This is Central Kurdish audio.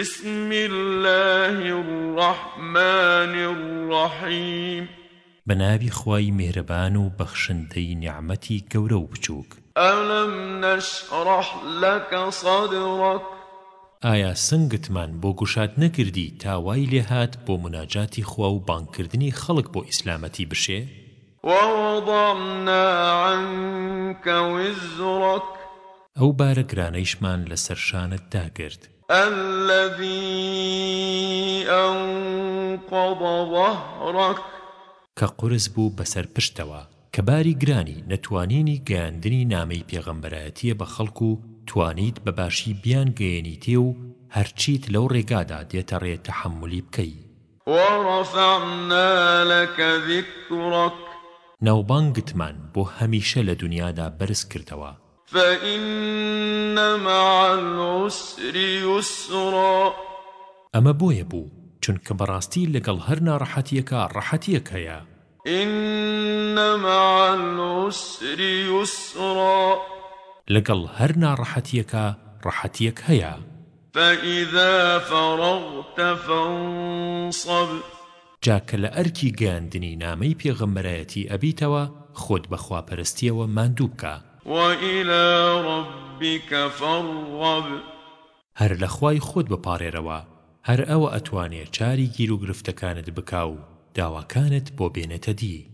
بسم الله الرحمن الرحيم بنابي خواي مهربان وبخشنتي نعمتي گورو بچوك ألم نشرح لك صدرك ئایا سنگتمان بۆ گوشات نەکردی تاوای لێهات بۆ مناجاتی خوا و بانکردنی خەڵک بۆ ئیسلامەتی بشێ ووەضەنا عنك وزرك ئەو بارە گرانەیشمان لەسەر شانت داگرت الذي أنقض ظهرك کە قرس بوو بەسەر پشتەوە کە باری گرانی نەتوانینی گەاندنی نامەی پێغەمبەرەتیە بە خەڵکو و توانیت بەباشی بیان گەیەنی تێ و هەرچیت لەو ڕێگادا دێتە ڕێ تەحملی بکەی وَرَفَعْنَا لَكَ ذِكْرَكَ ناوبانگتمان بۆ هەمیشە لە دنیادا بەرز کردەوە فإن مع العسر يسرا ئەمە بۆیە بوو چونکە بەڕاستی لەگەڵ هەر ناڕەحەتیەکە ڕەحەتیەک هەیە إن مع العسر يسرا لەگەڵ هەر ناڕەحەتیەکە ڕەحەتیەک هەیە فإذا فرغت فانصب جاکە لە ئەرکی گەاندنی نامەی پێغەمبەرایەتی ئەبیتەوە خۆت بەخواپەرستیەوە ماندوو بکە وإلى ربك فارغب هەر لەخوای خۆت بپارێرەوە هەر ئەوە ئەتوانێ چاری گیر و گرفتەکانت بکا و داواکانت بۆ بێنێتە دی